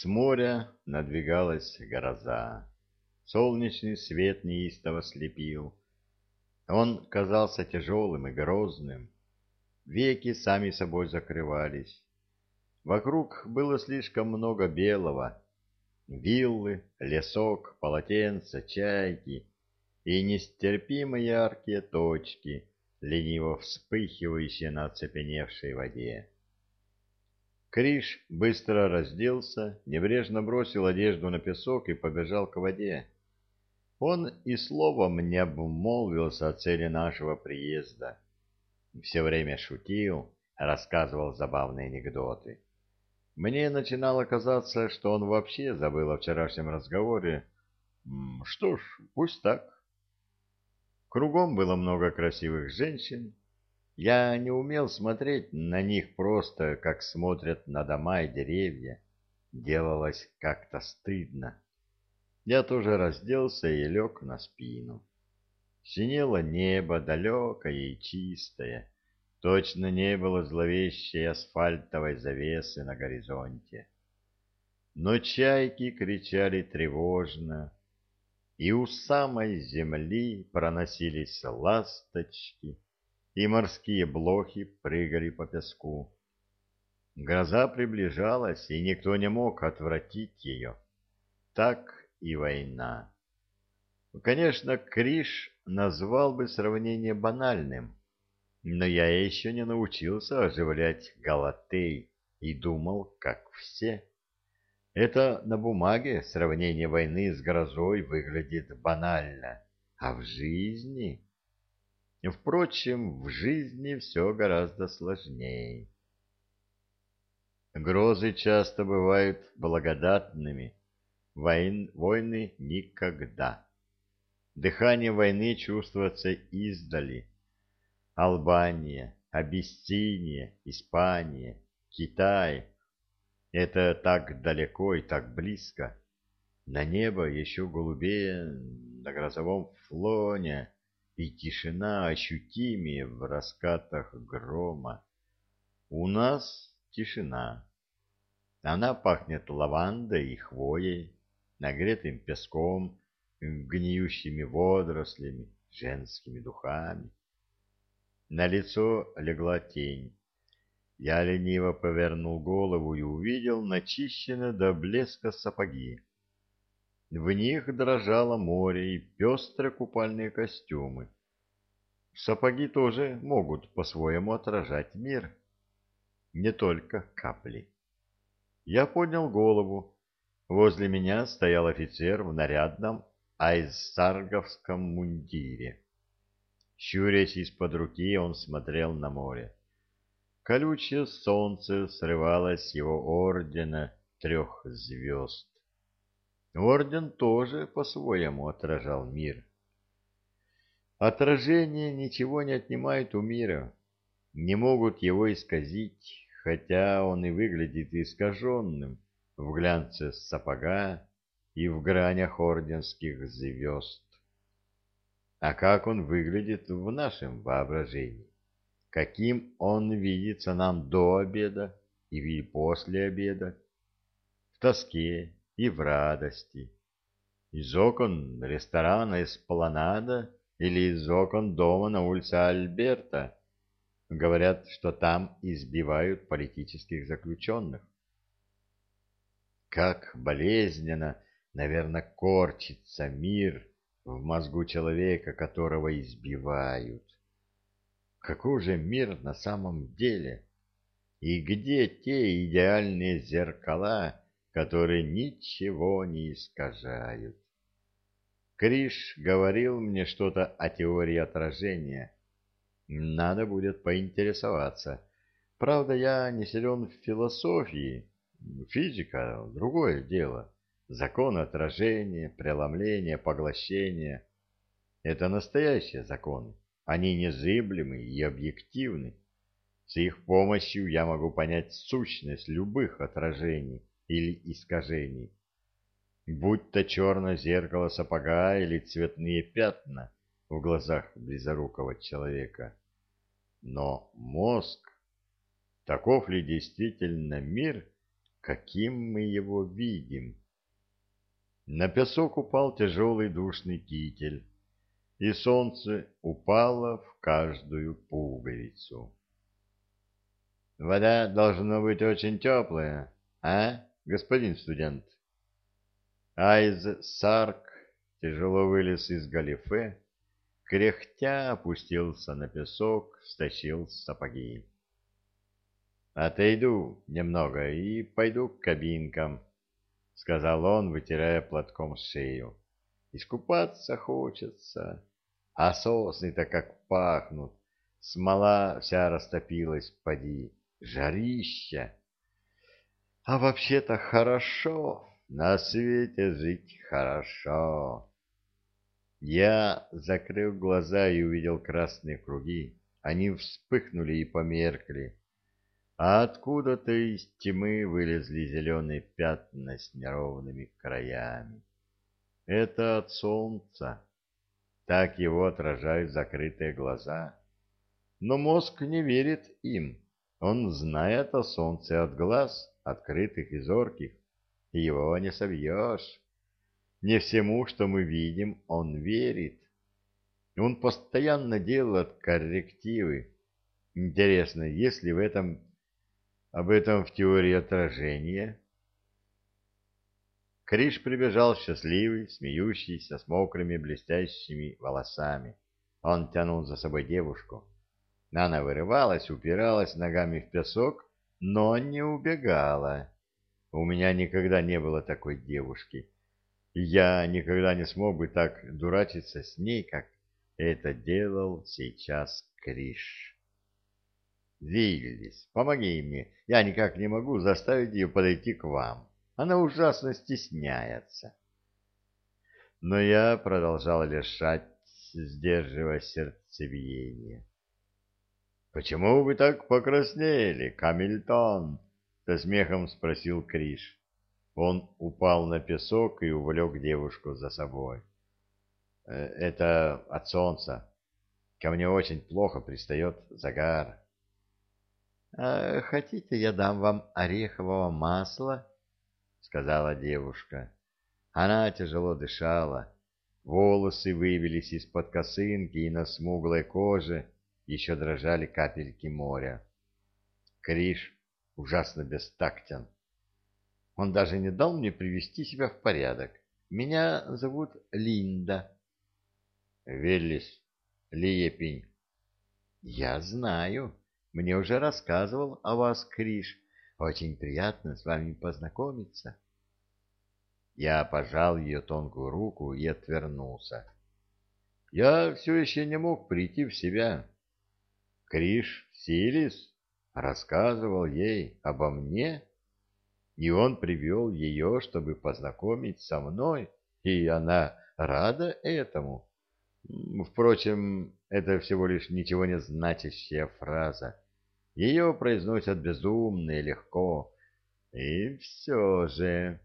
С моря надвигалась гроза. Солнечный свет неистово слепил. Он казался тяжелым и грозным. Веки сами собой закрывались. Вокруг было слишком много белого. Виллы, лесок, полотенца, чайки и нестерпимо яркие точки, лениво вспыхивающие на оцепеневшей воде. Криш быстро разделся, небрежно бросил одежду на песок и побежал к воде. Он и словом не обмолвился о цели нашего приезда. Все время шутил, рассказывал забавные анекдоты. Мне начинало казаться, что он вообще забыл о вчерашнем разговоре. Что ж, пусть так. Кругом было много красивых женщин. Я не умел смотреть на них просто, как смотрят на дома и деревья. Делалось как-то стыдно. Я тоже разделся и лег на спину. Синело небо далекое и чистое. Точно не было зловещей асфальтовой завесы на горизонте. Но чайки кричали тревожно, и у самой земли проносились ласточки, и морские блохи прыгали по песку. Гроза приближалась, и никто не мог отвратить ее. Так и война. Конечно, Криш назвал бы сравнение банальным, но я еще не научился оживлять Галатей и думал, как все. Это на бумаге сравнение войны с грозой выглядит банально, а в жизни... Впрочем, в жизни все гораздо сложнее. Грозы часто бывают благодатными, Войн, войны никогда. Дыхание войны чувствуется издали. Албания, Абиссиния, Испания, Китай — это так далеко и так близко. На небо еще голубее на грозовом флоне, и тишина ощутимее в раскатах грома. У нас тишина. Она пахнет лавандой и хвоей нагретым песком, гниющими водорослями, женскими духами. На лицо легла тень. Я лениво повернул голову и увидел начищенные до блеска сапоги. В них дрожало море и пестрые купальные костюмы. Сапоги тоже могут по-своему отражать мир. Не только капли. Я поднял голову Возле меня стоял офицер в нарядном айсарговском мундире. Щурясь из-под руки, он смотрел на море. Колючее солнце срывалось с его ордена трех звезд. Орден тоже по-своему отражал мир. Отражение ничего не отнимает у мира, не могут его исказить, хотя он и выглядит искаженным в глянце сапога и в гранях орденских звезд. А как он выглядит в нашем воображении? Каким он видится нам до обеда и после обеда? В тоске и в радости. Из окон ресторана Эспланада или из окон дома на улице Альберта. Говорят, что там избивают политических заключенных. Как болезненно, наверное, корчится мир в мозгу человека, которого избивают. Какой же мир на самом деле? И где те идеальные зеркала, которые ничего не искажают? Криш говорил мне что-то о теории отражения. Надо будет поинтересоваться. Правда, я не силен в философии, Физика — другое дело. Закон отражения, преломления, поглощения — это настоящие законы. Они незыблемы и объективны. С их помощью я могу понять сущность любых отражений или искажений. Будь то черное зеркало сапога или цветные пятна в глазах близорукого человека. Но мозг... Таков ли действительно мир — каким мы его видим. На песок упал тяжелый душный китель, и солнце упало в каждую пуговицу. Вода должна быть очень теплая, а, господин студент? Айз Сарк тяжело вылез из галифе, кряхтя опустился на песок, стащил сапоги. «Отойду немного и пойду к кабинкам», — сказал он, вытирая платком шею. «Искупаться хочется, а сосны-то как пахнут, смола вся растопилась, поди, жарища. А вообще-то хорошо, на свете жить хорошо». Я закрыл глаза и увидел красные круги. Они вспыхнули и померкли а откуда-то из тьмы вылезли зеленые пятна с неровными краями. Это от солнца. Так его отражают закрытые глаза. Но мозг не верит им. Он знает о солнце от глаз, открытых и зорких, и его не совьешь. Не всему, что мы видим, он верит. Он постоянно делает коррективы. Интересно, есть ли в этом об этом в теории отражения. Криш прибежал счастливый, смеющийся, с мокрыми блестящими волосами. Он тянул за собой девушку. Она вырывалась, упиралась ногами в песок, но не убегала. У меня никогда не было такой девушки. я никогда не смог бы так дурачиться с ней, как это делал сейчас Криш. Виллис, помоги мне, я никак не могу заставить ее подойти к вам. Она ужасно стесняется. Но я продолжал лишать, сдерживая сердцебиение. «Почему вы так покраснели, Камильтон?» — со смехом спросил Криш. Он упал на песок и увлек девушку за собой. «Э, «Это от солнца. Ко мне очень плохо пристает загар». «А хотите, я дам вам орехового масла?» — сказала девушка. Она тяжело дышала. Волосы выбились из-под косынки, и на смуглой коже еще дрожали капельки моря. Криш ужасно бестактен. Он даже не дал мне привести себя в порядок. Меня зовут Линда. Веллис, Лиепень. Я знаю. Мне уже рассказывал о вас Криш. Очень приятно с вами познакомиться. Я пожал ее тонкую руку и отвернулся. Я все еще не мог прийти в себя. Криш Силис рассказывал ей обо мне, и он привел ее, чтобы познакомить со мной, и она рада этому. Впрочем, это всего лишь ничего не значащая фраза. Ее произносят безумно и легко. И все же...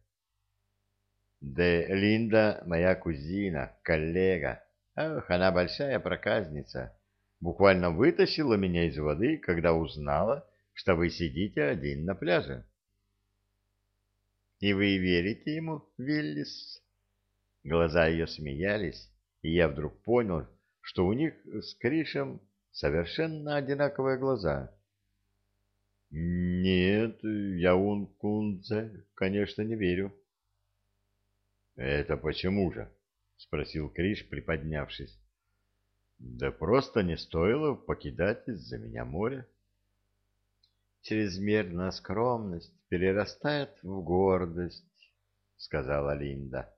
Да Линда моя кузина, коллега. Ах, она большая проказница. Буквально вытащила меня из воды, когда узнала, что вы сидите один на пляже. И вы верите ему, Виллис? Глаза ее смеялись, и я вдруг понял, что у них с Кришем совершенно одинаковые глаза. «Нет, я он Кунце, конечно, не верю». «Это почему же?» — спросил Криш, приподнявшись. «Да просто не стоило покидать из-за меня море». «Чрезмерная скромность перерастает в гордость», — сказала Линда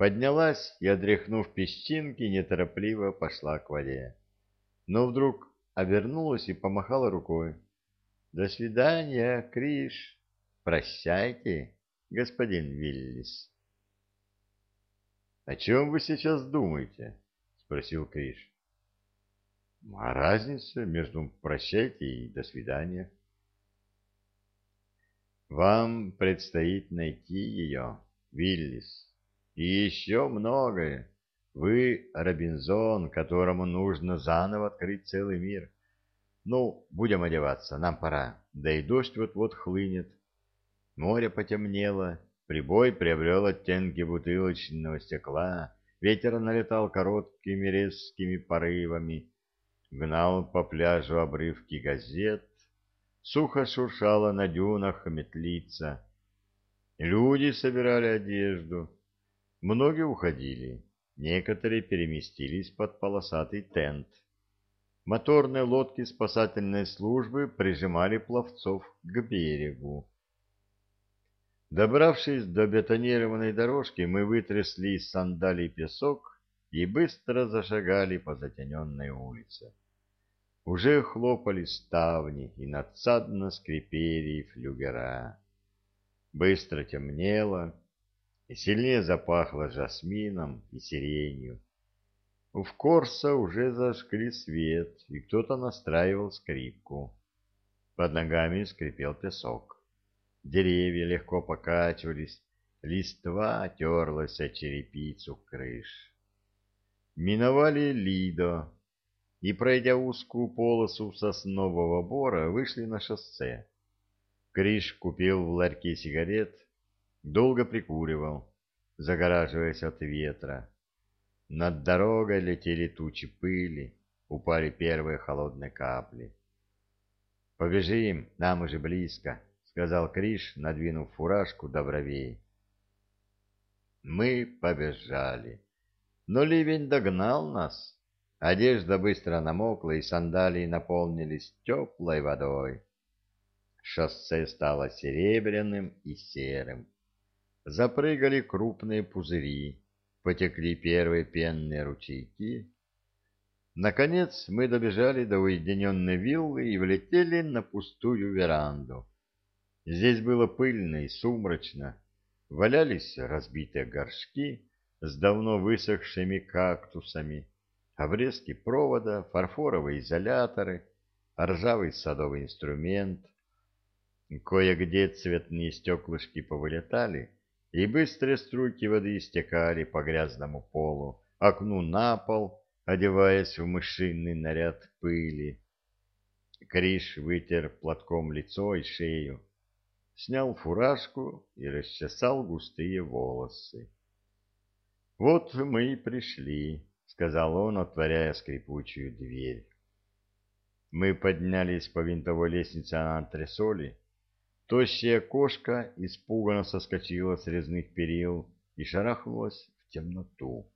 поднялась и, отряхнув песчинки, неторопливо пошла к воде. Но вдруг обернулась и помахала рукой. «До свидания, Криш! Прощайте, господин Виллис!» «О чем вы сейчас думаете?» — спросил Криш. «А разница между «прощайте» и «до свидания»?» «Вам предстоит найти ее, Виллис», и еще многое. Вы Робинзон, которому нужно заново открыть целый мир. Ну, будем одеваться, нам пора. Да и дождь вот-вот хлынет. Море потемнело, прибой приобрел оттенки бутылочного стекла, ветер налетал короткими резкими порывами, гнал по пляжу обрывки газет, сухо шуршала на дюнах метлица. Люди собирали одежду, многие уходили, некоторые переместились под полосатый тент. Моторные лодки спасательной службы прижимали пловцов к берегу. Добравшись до бетонированной дорожки, мы вытрясли из сандалий песок и быстро зашагали по затененной улице. Уже хлопали ставни и надсадно скрипели флюгера. Быстро темнело, и сильнее запахло жасмином и сиренью. В Корса уже зажгли свет, и кто-то настраивал скрипку. Под ногами скрипел песок. Деревья легко покачивались, листва терлась о черепицу крыш. Миновали Лидо и, пройдя узкую полосу соснового бора, вышли на шоссе. Криш купил в ларьке сигарет, долго прикуривал, загораживаясь от ветра. Над дорогой летели тучи пыли, упали первые холодные капли. «Побежим, нам уже близко», — сказал Криш, надвинув фуражку до бровей. Мы побежали, но ливень догнал нас. Одежда быстро намокла, и сандалии наполнились теплой водой. Шоссе стало серебряным и серым. Запрыгали крупные пузыри, потекли первые пенные ручейки. Наконец мы добежали до уединенной виллы и влетели на пустую веранду. Здесь было пыльно и сумрачно. Валялись разбитые горшки с давно высохшими кактусами, обрезки провода, фарфоровые изоляторы, ржавый садовый инструмент. Кое-где цветные стеклышки повылетали, и быстрые струйки воды стекали по грязному полу, окну на пол, одеваясь в мышиный наряд пыли. Криш вытер платком лицо и шею снял фуражку и расчесал густые волосы. «Вот мы и пришли», — сказал он, отворяя скрипучую дверь. Мы поднялись по винтовой лестнице на антресоли. Тощая кошка испуганно соскочила с резных перил и шарахнулась в темноту.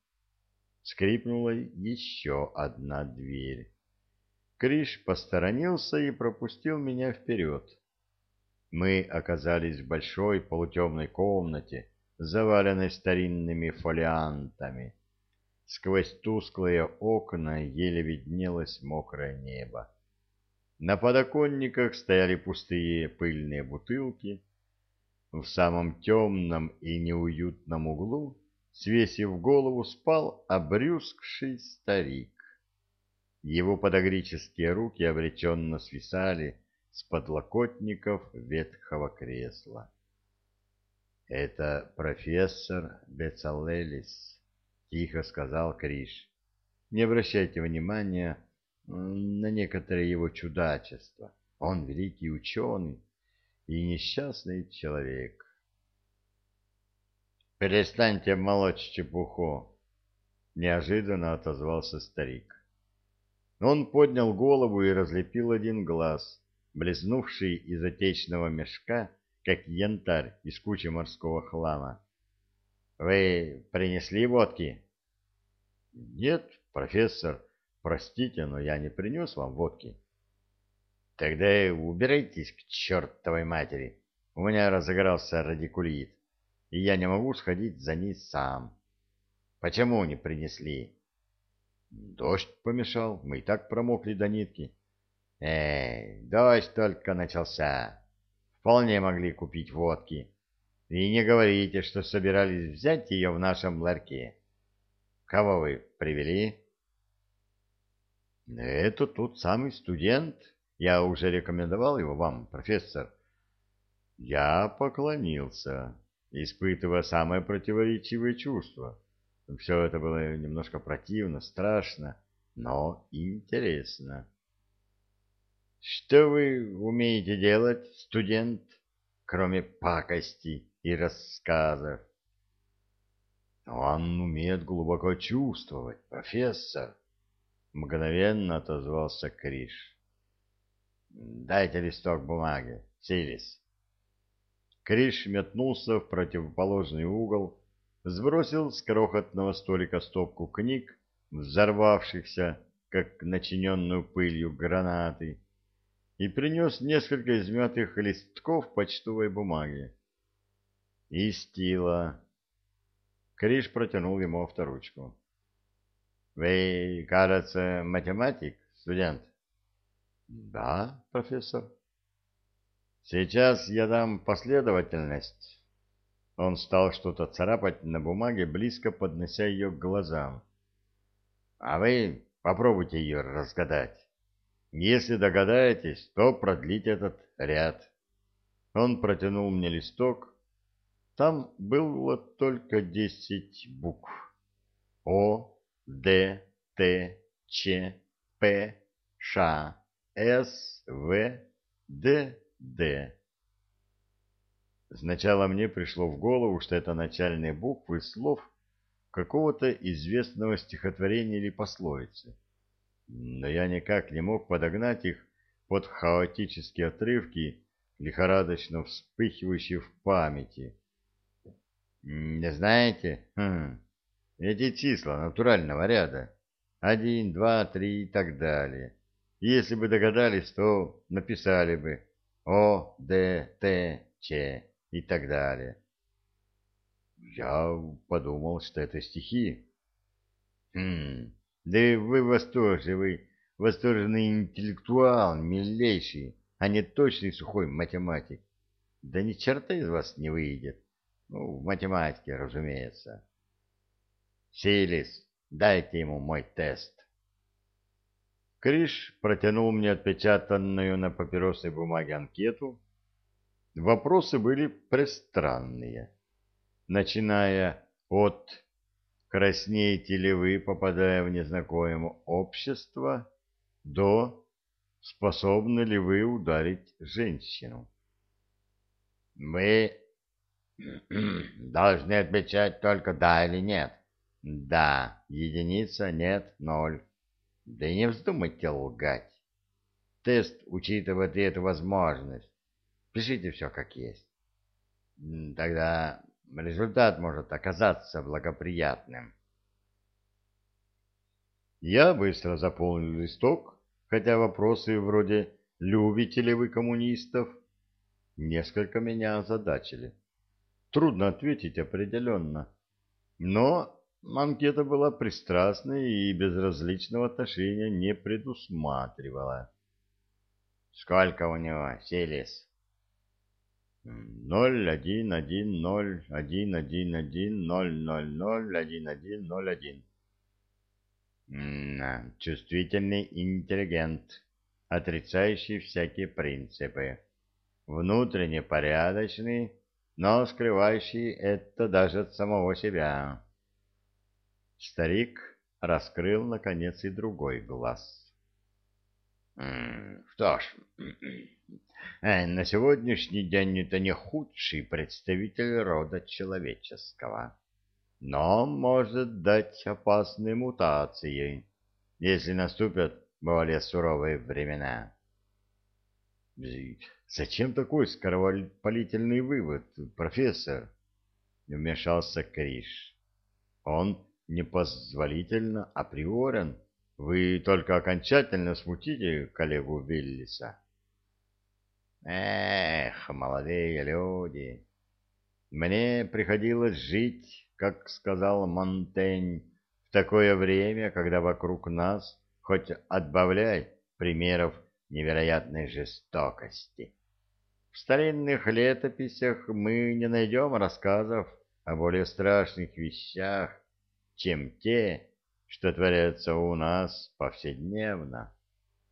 Скрипнула еще одна дверь. Криш посторонился и пропустил меня вперед. Мы оказались в большой полутемной комнате, заваленной старинными фолиантами. Сквозь тусклые окна еле виднелось мокрое небо. На подоконниках стояли пустые пыльные бутылки. В самом темном и неуютном углу, свесив голову, спал обрюзгший старик. Его подогрические руки обреченно свисали с подлокотников ветхого кресла. «Это профессор Бецалелис», — тихо сказал Криш. «Не обращайте внимания на некоторые его чудачества. Он великий ученый и несчастный человек». «Перестаньте молоть чепуху!» — неожиданно отозвался старик. Он поднял голову и разлепил один глаз — блеснувший из отечного мешка, как янтарь из кучи морского хлама. — Вы принесли водки? — Нет, профессор, простите, но я не принес вам водки. — Тогда убирайтесь к чертовой матери. У меня разыгрался радикулит, и я не могу сходить за ней сам. Почему не принесли? — Дождь помешал, мы и так промокли до нитки. — Эй, дождь только начался. Вполне могли купить водки. И не говорите, что собирались взять ее в нашем ларьке. Кого вы привели? Это тот самый студент. Я уже рекомендовал его вам, профессор. Я поклонился, испытывая самые противоречивые чувства. Все это было немножко противно, страшно, но интересно. Что вы умеете делать, студент? кроме пакости и рассказов. Он умеет глубоко чувствовать, профессор, мгновенно отозвался Криш. Дайте листок бумаги, Силис. Криш метнулся в противоположный угол, сбросил с крохотного столика стопку книг, взорвавшихся, как начиненную пылью гранаты, и принес несколько измятых листков почтовой бумаги. И стила. Криш протянул ему авторучку. — Вы, кажется, математик, студент? — Да, профессор. Сейчас я дам последовательность. Он стал что-то царапать на бумаге, близко поднося ее к глазам. А вы попробуйте ее разгадать. Если догадаетесь, то продлите этот ряд. Он протянул мне листок. Там было только десять букв. О, Д, Т, Ч, П, Ш, С, В, Д, Д. Сначала мне пришло в голову, что это начальные буквы слов какого-то известного стихотворения или пословицы. Но я никак не мог подогнать их под хаотические отрывки, лихорадочно вспыхивающие в памяти. Не знаете? Хм. Эти числа натурального ряда. Один, два, три и так далее. Если бы догадались, то написали бы о, Д, Т, Ч и так далее. Я подумал, что это стихи. Хм, да вы восторженный, восторженный интеллектуал, милейший, а не точный сухой математик. Да ни черта из вас не выйдет. Ну, в математике, разумеется. Силис, дайте ему мой тест. Криш протянул мне отпечатанную на папиросной бумаге анкету. Вопросы были пристранные, начиная от «Краснеете ли вы, попадая в незнакомое общество?» до «Способны ли вы ударить женщину?» «Мы должны отвечать только «да» или «нет». «Да» — единица, «нет» — ноль. Да и не вздумайте лгать. Тест учитывает и эту возможность. Пишите все как есть. Тогда результат может оказаться благоприятным. Я быстро заполнил листок, хотя вопросы вроде «любите ли вы коммунистов?» несколько меня озадачили. Трудно ответить определенно. Но Анкета была пристрастной и безразличного отношения не предусматривала. «Сколько у него, Селис?» «Ноль, один, один, ноль, один, один, один, ноль, ноль, ноль, один, один, ноль, один». «Чувствительный интеллигент, отрицающий всякие принципы, внутренне порядочный, но скрывающий это даже от самого себя». Старик раскрыл, наконец, и другой глаз. «Что ж, э, на сегодняшний день это не худший представитель рода человеческого, но может дать опасные мутации, если наступят более суровые времена». «Зачем такой скоропалительный вывод, профессор?» — вмешался Криш. «Он непозволительно априорен. Вы только окончательно смутите коллегу Виллиса. Эх, молодые люди, мне приходилось жить, как сказал Монтень, в такое время, когда вокруг нас хоть отбавляй примеров невероятной жестокости. В старинных летописях мы не найдем рассказов о более страшных вещах, чем те, что творятся у нас повседневно.